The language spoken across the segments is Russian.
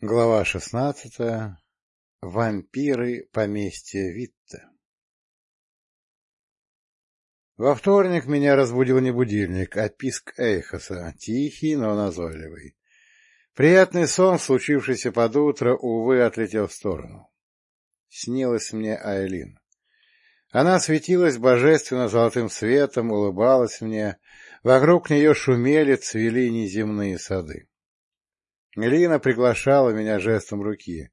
Глава шестнадцатая. Вампиры поместья Витте. Во вторник меня разбудил не будильник, а писк Эйхоса, тихий, но назойливый. Приятный сон, случившийся под утро, увы, отлетел в сторону. Снилась мне Айлин. Она светилась божественно золотым светом, улыбалась мне, вокруг нее шумели, цвели неземные сады. Лина приглашала меня жестом руки,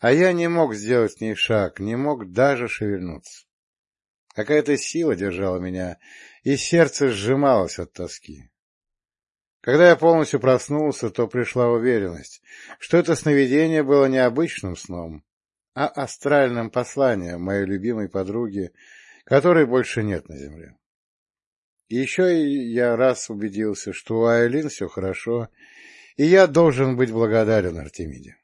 а я не мог сделать с ней шаг, не мог даже шевельнуться. Какая-то сила держала меня, и сердце сжималось от тоски. Когда я полностью проснулся, то пришла уверенность, что это сновидение было не обычным сном, а астральным посланием моей любимой подруги, которой больше нет на земле. И еще я раз убедился, что у Айлин все хорошо, и я должен быть благодарен Артемиде.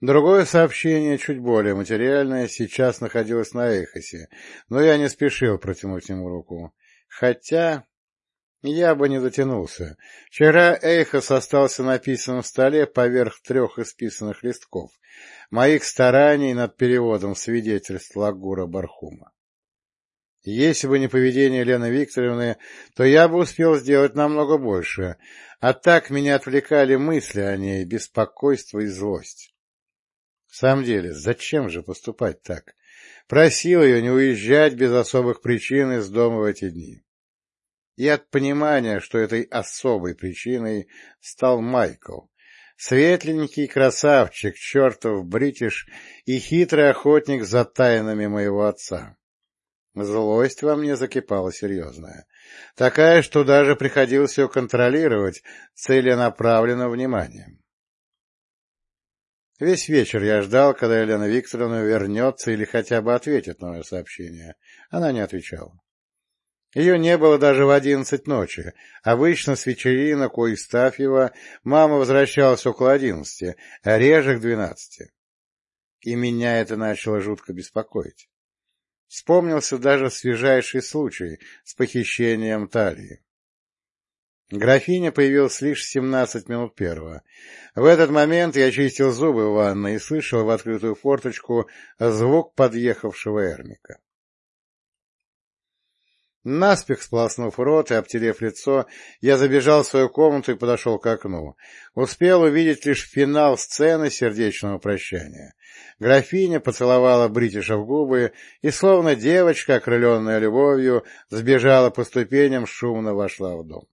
Другое сообщение, чуть более материальное, сейчас находилось на Эхосе, но я не спешил протянуть ему руку. Хотя я бы не дотянулся. Вчера Эйхос остался написан в столе поверх трех исписанных листков, моих стараний над переводом свидетельств Лагура Бархума. Если бы не поведение Лены Викторовны, то я бы успел сделать намного больше, а так меня отвлекали мысли о ней, беспокойство и злость. В самом деле, зачем же поступать так? Просил ее не уезжать без особых причин из дома в эти дни. И от понимания, что этой особой причиной стал Майкл, светленький красавчик, чертов бритиш и хитрый охотник за тайнами моего отца. Злость во мне закипала серьезная. Такая, что даже приходилось ее контролировать целенаправленным вниманием. Весь вечер я ждал, когда Елена Викторовна вернется или хотя бы ответит на мое сообщение. Она не отвечала. Ее не было даже в одиннадцать ночи. Обычно с вечеринок у Истафьева мама возвращалась около одиннадцати, а реже к двенадцати. И меня это начало жутко беспокоить. Вспомнился даже свежайший случай с похищением талии. Графиня появилась лишь семнадцать минут первого. В этот момент я чистил зубы в ванной и слышал в открытую форточку звук подъехавшего эрмика. Наспех сполоснув рот и обтерев лицо, я забежал в свою комнату и подошел к окну. Успел увидеть лишь финал сцены сердечного прощания. Графиня поцеловала Бритиша в губы и, словно девочка, окрыленная любовью, сбежала по ступеням, шумно вошла в дом.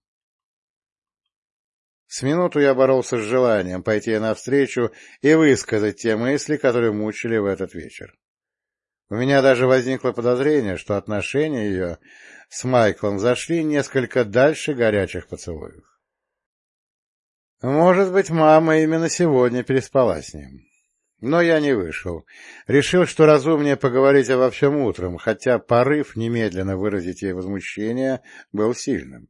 С минуту я боролся с желанием пойти навстречу и высказать те мысли, которые мучили в этот вечер. У меня даже возникло подозрение, что отношения ее с Майклом зашли несколько дальше горячих поцелуев. Может быть, мама именно сегодня переспала с ним. Но я не вышел. Решил, что разумнее поговорить обо всем утром, хотя порыв немедленно выразить ей возмущение был сильным.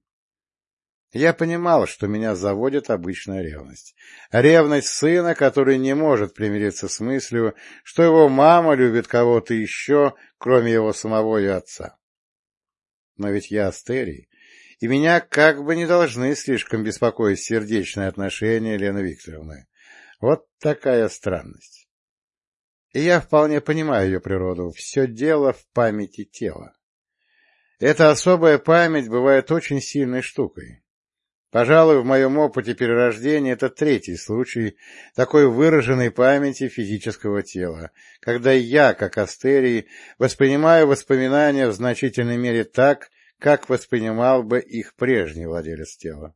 Я понимал, что меня заводит обычная ревность. Ревность сына, который не может примириться с мыслью, что его мама любит кого-то еще, кроме его самого и отца. Но ведь я Астерий, и меня как бы не должны слишком беспокоить сердечные отношения Лены Викторовны. Вот такая странность. И я вполне понимаю ее природу. Все дело в памяти тела. Эта особая память бывает очень сильной штукой. Пожалуй, в моем опыте перерождения это третий случай такой выраженной памяти физического тела, когда я, как Астерий, воспринимаю воспоминания в значительной мере так, как воспринимал бы их прежний владелец тела.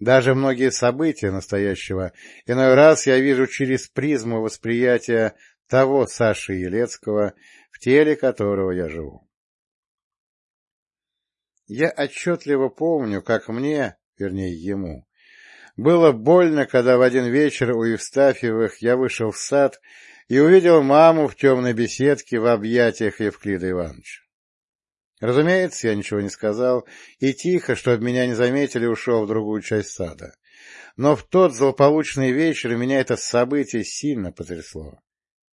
Даже многие события настоящего иной раз я вижу через призму восприятия того Саши Елецкого, в теле которого я живу. Я отчетливо помню, как мне, вернее ему, было больно, когда в один вечер у Евстафьевых я вышел в сад и увидел маму в темной беседке в объятиях Евклида Ивановича. Разумеется, я ничего не сказал, и тихо, чтобы меня не заметили, ушел в другую часть сада. Но в тот злополучный вечер меня это событие сильно потрясло.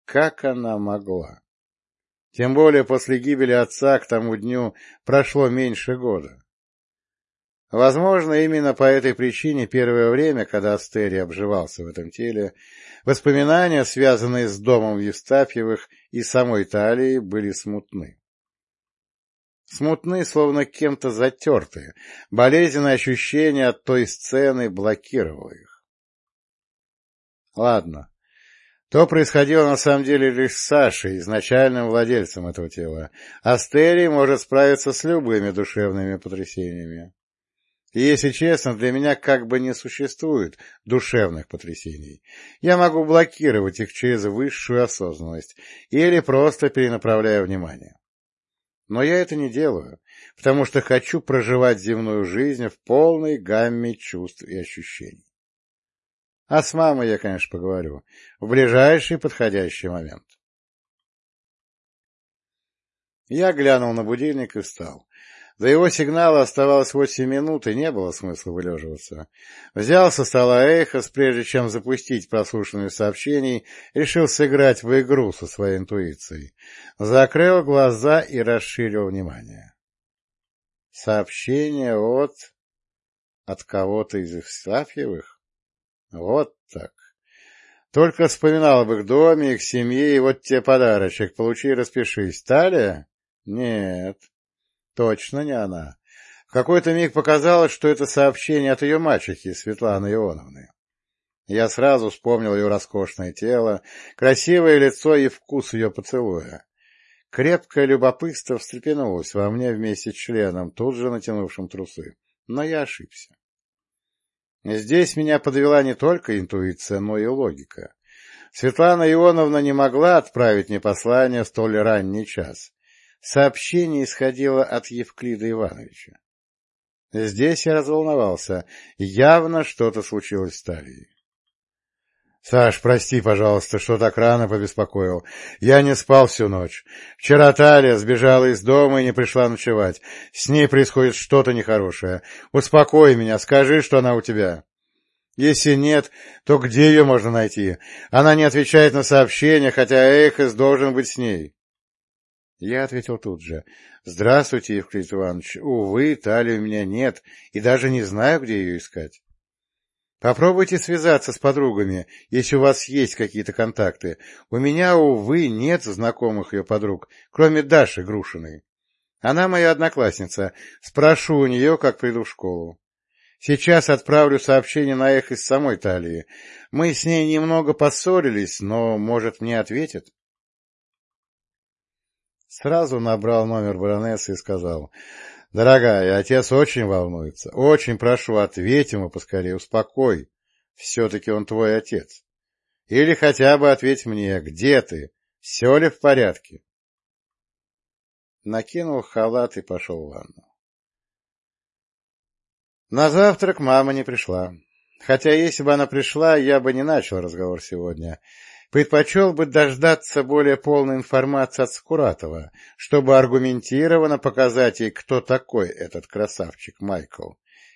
Как она могла? Тем более после гибели отца к тому дню прошло меньше года. Возможно, именно по этой причине первое время, когда Астерий обживался в этом теле, воспоминания, связанные с домом Евстафьевых и самой Италией, были смутны. Смутны, словно кем-то затертые, болезненное ощущение от той сцены блокировало их. Ладно, то происходило на самом деле лишь с Сашей, изначальным владельцем этого тела. Астерий может справиться с любыми душевными потрясениями. И, если честно, для меня как бы не существует душевных потрясений. Я могу блокировать их через высшую осознанность или просто перенаправляю внимание. Но я это не делаю, потому что хочу проживать земную жизнь в полной гамме чувств и ощущений. А с мамой я, конечно, поговорю в ближайший подходящий момент. Я глянул на будильник и встал. До его сигнала оставалось восемь минут, и не было смысла вылеживаться. Взял со стола Эйхос, прежде чем запустить прослушивание сообщений, решил сыграть в игру со своей интуицией. Закрыл глаза и расширил внимание. Сообщение от... от кого-то из Евстафьевых? Вот так. Только вспоминал об их доме, их семье, и вот тебе подарочек. Получи и распишись. Талия? Нет. Точно не она. В какой-то миг показалось, что это сообщение от ее мачехи, Светланы Ионовны. Я сразу вспомнил ее роскошное тело, красивое лицо и вкус ее поцелуя. Крепкое любопытство встрепенулось во мне вместе с членом, тут же натянувшим трусы. Но я ошибся. Здесь меня подвела не только интуиция, но и логика. Светлана Ионовна не могла отправить мне послание в столь ранний час. Сообщение исходило от Евклида Ивановича. Здесь я разволновался. Явно что-то случилось с Талией. — Саш, прости, пожалуйста, что так рано побеспокоил. Я не спал всю ночь. Вчера Талия сбежала из дома и не пришла ночевать. С ней происходит что-то нехорошее. Успокой меня, скажи, что она у тебя. Если нет, то где ее можно найти? Она не отвечает на сообщения, хотя Эхос должен быть с ней. Я ответил тут же. — Здравствуйте, Евклид Иванович. Увы, талии у меня нет, и даже не знаю, где ее искать. Попробуйте связаться с подругами, если у вас есть какие-то контакты. У меня, увы, нет знакомых ее подруг, кроме Даши Грушиной. Она моя одноклассница. Спрошу у нее, как приду в школу. Сейчас отправлю сообщение на их из самой Талии. Мы с ней немного поссорились, но, может, мне ответит? Сразу набрал номер баронессы и сказал, — Дорогая, отец очень волнуется. Очень прошу, ответь ему поскорее, успокой. Все-таки он твой отец. Или хотя бы ответь мне, где ты? Все ли в порядке? Накинул халат и пошел в ванну. На завтрак мама не пришла. Хотя, если бы она пришла, я бы не начал разговор сегодня. Предпочел бы дождаться более полной информации от Скуратова, чтобы аргументированно показать ей, кто такой этот красавчик Майкл,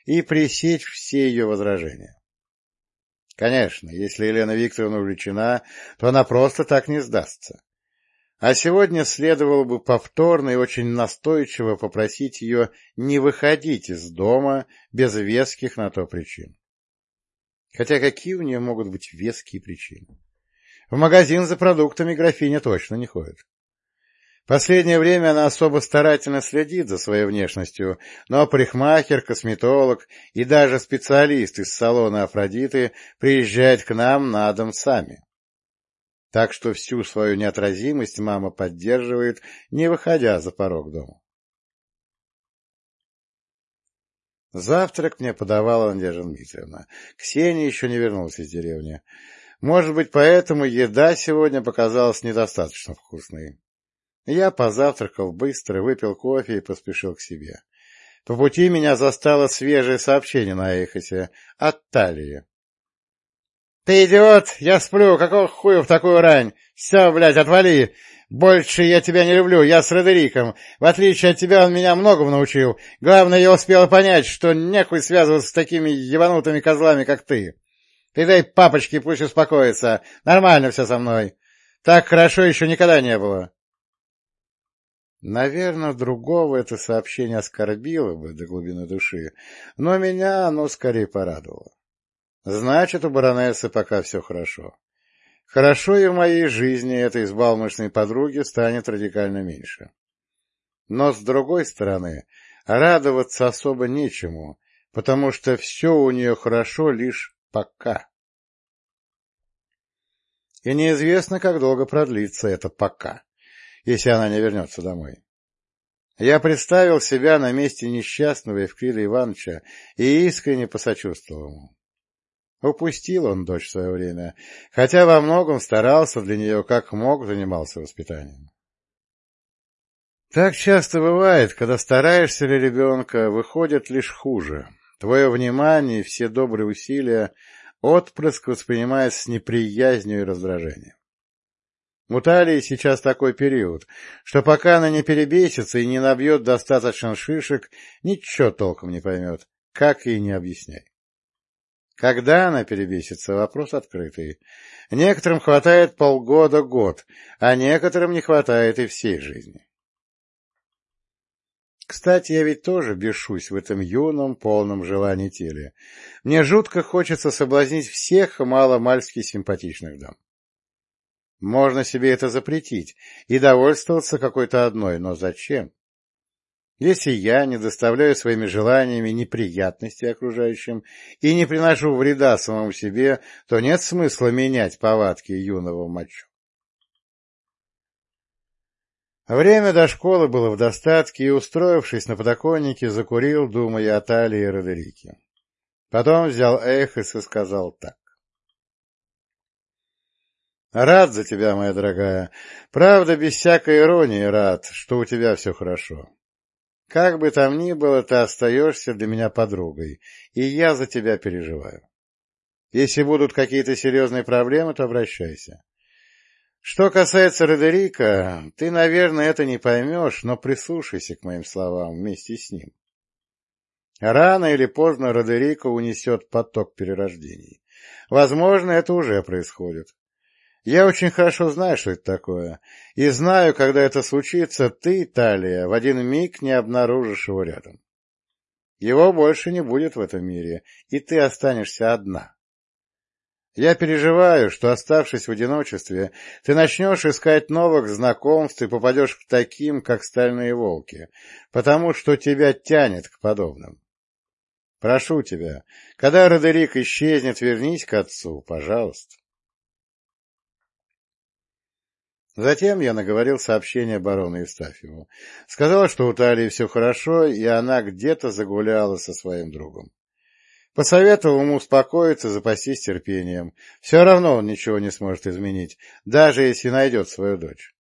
и пресечь все ее возражения. Конечно, если Елена Викторовна увлечена, то она просто так не сдастся. А сегодня следовало бы повторно и очень настойчиво попросить ее не выходить из дома без веских на то причин. Хотя какие у нее могут быть веские причины? В магазин за продуктами графиня точно не ходит. Последнее время она особо старательно следит за своей внешностью, но парикмахер, косметолог и даже специалист из салона Афродиты приезжают к нам на дом сами. Так что всю свою неотразимость мама поддерживает, не выходя за порог дома. Завтрак мне подавала Надежда Дмитриевна. Ксения еще не вернулась из деревни. Может быть, поэтому еда сегодня показалась недостаточно вкусной. Я позавтракал быстро, выпил кофе и поспешил к себе. По пути меня застало свежее сообщение на Эхосе от Талии. — Ты идиот! Я сплю! Какого хуя в такую рань? Все, блядь, отвали! Больше я тебя не люблю, я с Родериком. В отличие от тебя он меня многому научил. Главное, я успел понять, что нехуй связываться с такими ебанутыми козлами, как ты. Ты дай папочке пусть успокоится. Нормально все со мной. Так хорошо еще никогда не было. Наверное, другого это сообщение оскорбило бы до глубины души, но меня оно скорее порадовало. Значит, у баронессы пока все хорошо. Хорошо и в моей жизни этой избалмошной подруги станет радикально меньше. Но, с другой стороны, радоваться особо нечему, потому что все у нее хорошо лишь пока. И неизвестно, как долго продлится это «пока», если она не вернется домой. Я представил себя на месте несчастного Евклида Ивановича и искренне посочувствовал ему. Упустил он дочь в свое время, хотя во многом старался для нее как мог, занимался воспитанием. Так часто бывает, когда стараешься для ребенка, выходит лишь хуже. Твое внимание и все добрые усилия отпрыск воспринимает с неприязнью и раздражением. У сейчас такой период, что пока она не перебесится и не набьет достаточно шишек, ничего толком не поймет, как ей не объясняй. Когда она перебесится, вопрос открытый. Некоторым хватает полгода-год, а некоторым не хватает и всей жизни. Кстати, я ведь тоже бешусь в этом юном, полном желании теле. Мне жутко хочется соблазнить всех мало-мальски симпатичных дам. Можно себе это запретить и довольствоваться какой-то одной, но зачем? Если я не доставляю своими желаниями неприятности окружающим и не приношу вреда самому себе, то нет смысла менять повадки юного мачо. Время до школы было в достатке, и, устроившись на подоконнике, закурил, думая о Талии и Родерике. Потом взял Эхос и сказал так. «Рад за тебя, моя дорогая. Правда, без всякой иронии рад, что у тебя все хорошо. Как бы там ни было, ты остаешься для меня подругой, и я за тебя переживаю. Если будут какие-то серьезные проблемы, то обращайся. Что касается Родерика, ты, наверное, это не поймешь, но прислушайся к моим словам вместе с ним. Рано или поздно Родерика унесет поток перерождений. Возможно, это уже происходит. Я очень хорошо знаю, что это такое, и знаю, когда это случится, ты, Талия, в один миг не обнаружишь его рядом. Его больше не будет в этом мире, и ты останешься одна. Я переживаю, что, оставшись в одиночестве, ты начнешь искать новых знакомств и попадешь к таким, как стальные волки, потому что тебя тянет к подобным. Прошу тебя, когда Родерик исчезнет, вернись к отцу, пожалуйста. Затем я наговорил сообщение барону Евстафьеву. Сказал, что у Талии все хорошо, и она где-то загуляла со своим другом. Посоветовал ему успокоиться, запастись терпением. Все равно он ничего не сможет изменить, даже если найдет свою дочь.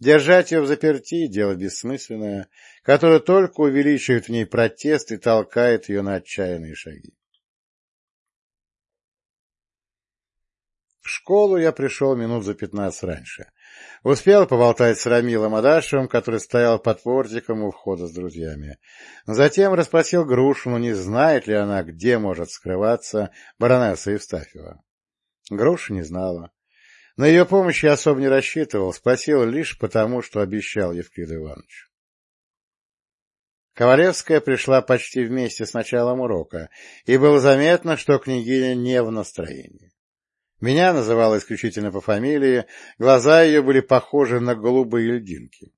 Держать ее в заперти — дело бессмысленное, которое только увеличивает в ней протест и толкает ее на отчаянные шаги. В школу я пришел минут за пятнадцать раньше. Успел поболтать с Рамилом Адашевым, который стоял под портиком у входа с друзьями. Затем расспросил Грушину, не знает ли она, где может скрываться баронесса Евстафьева. Груша не знала. На ее помощь я особо не рассчитывал, спросил лишь потому, что обещал Евклиду Ивановичу. Ковалевская пришла почти вместе с началом урока, и было заметно, что княгиня не в настроении. Меня называла исключительно по фамилии, глаза ее были похожи на голубые льдинки.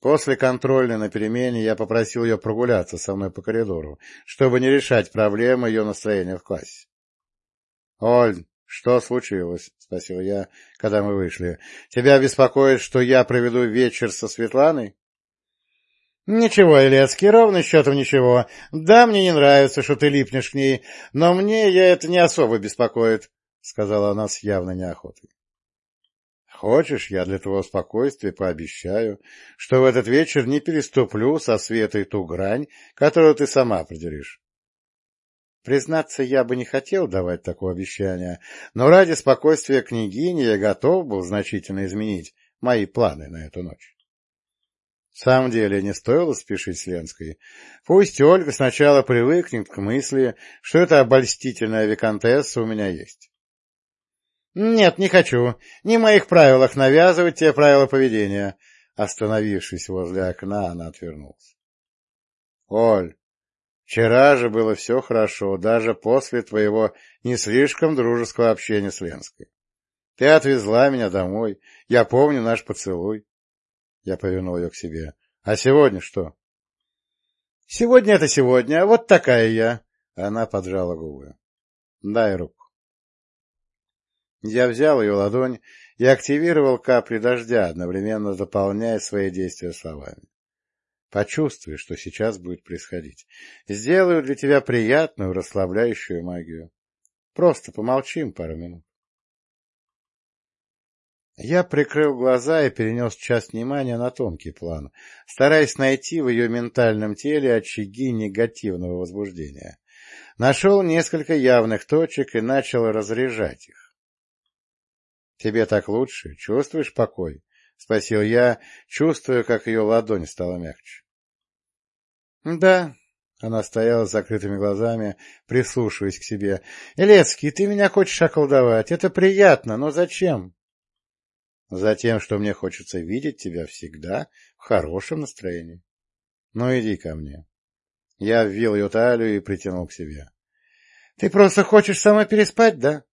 После контрольной на перемене я попросил ее прогуляться со мной по коридору, чтобы не решать проблемы ее настроения в классе. — Оль, что случилось? — спросил я, когда мы вышли. — Тебя беспокоит, что я проведу вечер со Светланой? — Ничего, Илецкий, ровно счетом ничего. Да, мне не нравится, что ты липнешь к ней, но мне я это не особо беспокоит, — сказала она с явной неохотой. — Хочешь, я для твоего спокойствия пообещаю, что в этот вечер не переступлю со Светой ту грань, которую ты сама определишь. Признаться, я бы не хотел давать такое обещание, но ради спокойствия княгини я готов был значительно изменить мои планы на эту ночь. В самом деле не стоило спешить с Ленской. Пусть Ольга сначала привыкнет к мысли, что эта обольстительная виконтесса у меня есть. — Нет, не хочу. Не в моих правилах навязывать те правила поведения. Остановившись возле окна, она отвернулась. — Оль, вчера же было все хорошо, даже после твоего не слишком дружеского общения с Ленской. Ты отвезла меня домой, я помню наш поцелуй. Я повернул ее к себе. — А сегодня что? — Сегодня это сегодня, вот такая я. Она поджала губы. — Дай руку. Я взял ее ладонь и активировал капли дождя, одновременно дополняя свои действия словами. Почувствуй, что сейчас будет происходить. Сделаю для тебя приятную, расслабляющую магию. Просто помолчим пару минут. Я прикрыл глаза и перенес часть внимания на тонкий план, стараясь найти в ее ментальном теле очаги негативного возбуждения. Нашел несколько явных точек и начал разряжать их. — Тебе так лучше? Чувствуешь покой? — спросил я, чувствуя, как ее ладонь стала мягче. — Да. Она стояла с закрытыми глазами, прислушиваясь к себе. — Илецкий, ты меня хочешь околдовать. Это приятно, но зачем? — Затем, что мне хочется видеть тебя всегда в хорошем настроении. Ну, иди ко мне. Я ввел ее талию и притянул к себе. — Ты просто хочешь мной переспать, да?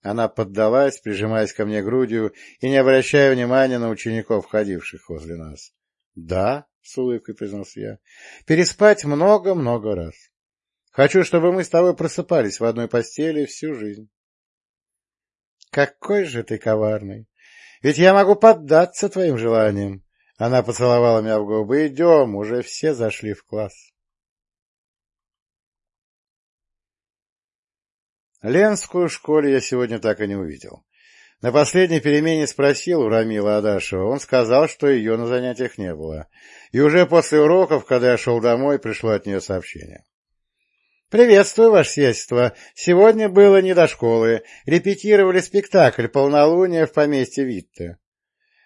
Она поддалась, прижимаясь ко мне грудью и не обращая внимания на учеников, ходивших возле нас. — Да, — с улыбкой признался я, — переспать много-много раз. Хочу, чтобы мы с тобой просыпались в одной постели всю жизнь. — Какой же ты коварный! Ведь я могу поддаться твоим желаниям. Она поцеловала меня в губы. Идем, уже все зашли в класс. Ленскую в школе я сегодня так и не увидел. На последней перемене спросил у Рамила Адашева. Он сказал, что ее на занятиях не было. И уже после уроков, когда я шел домой, пришло от нее сообщение. «Приветствую, ваше сиятельство. Сегодня было не до школы. Репетировали спектакль «Полнолуние» в поместье Витте.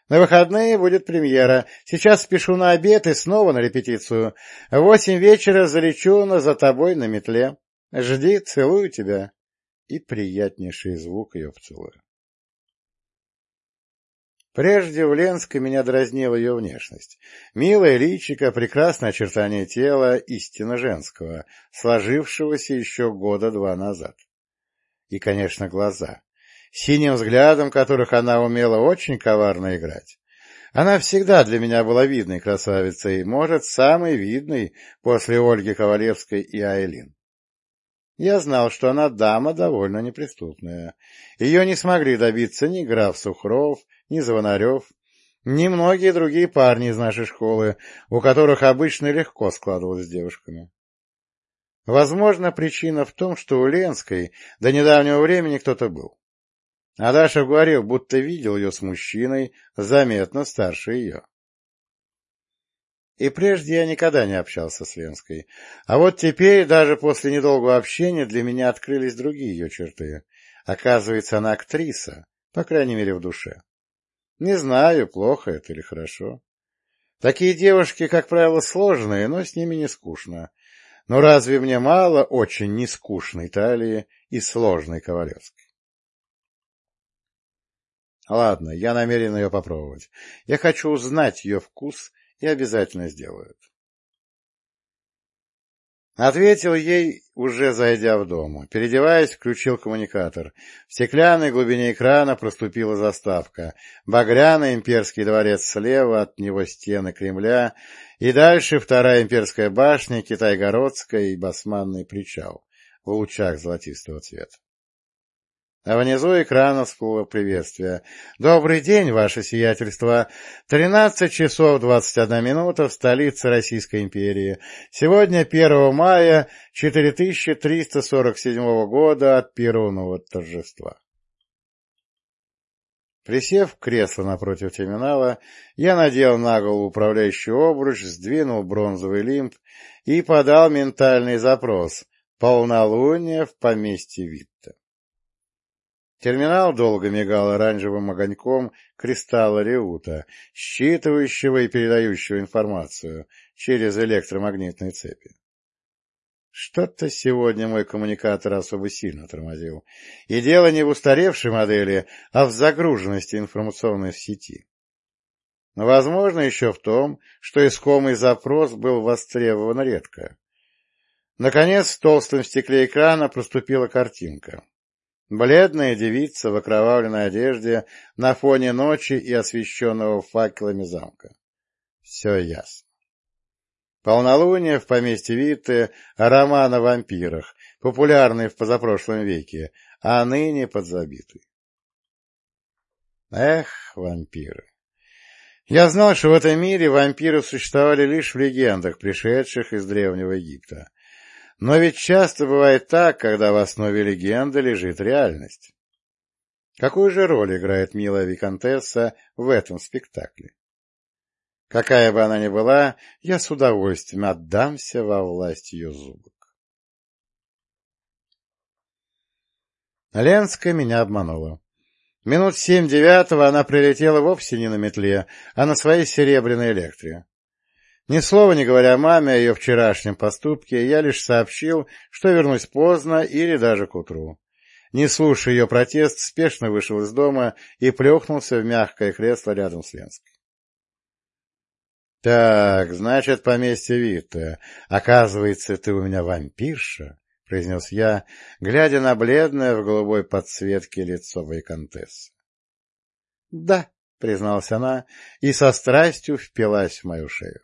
На выходные будет премьера. Сейчас спешу на обед и снова на репетицию. В восемь вечера залечу на за тобой на метле. Жди, целую тебя» и приятнейший звук ее поцелуя. Прежде в Ленской меня дразнила ее внешность. Милое личико, прекрасное очертание тела, истинно женского, сложившегося еще года два назад. И, конечно, глаза, синим взглядом которых она умела очень коварно играть. Она всегда для меня была видной красавицей, может, самой видной после Ольги Ковалевской и Айлин. Я знал, что она дама довольно неприступная. Ее не смогли добиться ни граф Сухров, ни Звонарев, ни многие другие парни из нашей школы, у которых обычно легко складывалось с девушками. Возможно, причина в том, что у Ленской до недавнего времени кто-то был. Адаша говорил, будто видел ее с мужчиной, заметно старше ее. И прежде я никогда не общался с Ленской. А вот теперь, даже после недолгого общения, для меня открылись другие ее черты. Оказывается, она актриса, по крайней мере, в душе. Не знаю, плохо это или хорошо. Такие девушки, как правило, сложные, но с ними не скучно. Но разве мне мало очень нескучной талии и сложной Ковалевской? Ладно, я намерен ее попробовать. Я хочу узнать ее вкус и обязательно сделают. Ответил ей, уже зайдя в дом. Передеваясь, включил коммуникатор. В стеклянной глубине экрана проступила заставка. Багряный имперский дворец слева, от него стены Кремля, и дальше вторая имперская башня, Китайгородская и Басманный причал в лучах золотистого цвета. А внизу экрана всплыло приветствие. «Добрый день, ваше сиятельство! Тринадцать часов двадцать одна минута в столице Российской империи. Сегодня, 1 мая 4347 года от Перунова торжества». Присев в кресло напротив терминала, я надел на голову управляющий обруч, сдвинул бронзовый лимб и подал ментальный запрос «Полнолуние в поместье Витта». Терминал долго мигал оранжевым огоньком кристалла Реута, считывающего и передающего информацию через электромагнитные цепи. Что-то сегодня мой коммуникатор особо сильно тормозил. И дело не в устаревшей модели, а в загруженности информационной сети. Возможно, еще в том, что искомый запрос был востребован редко. Наконец, в толстом стекле экрана проступила картинка. Бледная девица в окровавленной одежде на фоне ночи и освещенного факелами замка. Все ясно. Полнолуние в поместье Витте, роман о вампирах, популярный в позапрошлом веке, а ныне подзабитый. Эх, вампиры. Я знал, что в этом мире вампиры существовали лишь в легендах, пришедших из Древнего Египта. Но ведь часто бывает так, когда в основе легенды лежит реальность. Какую же роль играет милая виконтесса в этом спектакле? Какая бы она ни была, я с удовольствием отдамся во власть ее зубок. Ленская меня обманула. Минут семь девятого она прилетела вовсе не на метле, а на своей серебряной электре. Ни слова не говоря маме о ее вчерашнем поступке, я лишь сообщил, что вернусь поздно или даже к утру. Не слушая ее протест, спешно вышел из дома и плюхнулся в мягкое кресло рядом с Ленской. — Так, значит, поместье Витте. Оказывается, ты у меня вампирша? — произнес я, глядя на бледное в голубой подсветке лицо Вайконтессы. — Да, — призналась она и со страстью впилась в мою шею.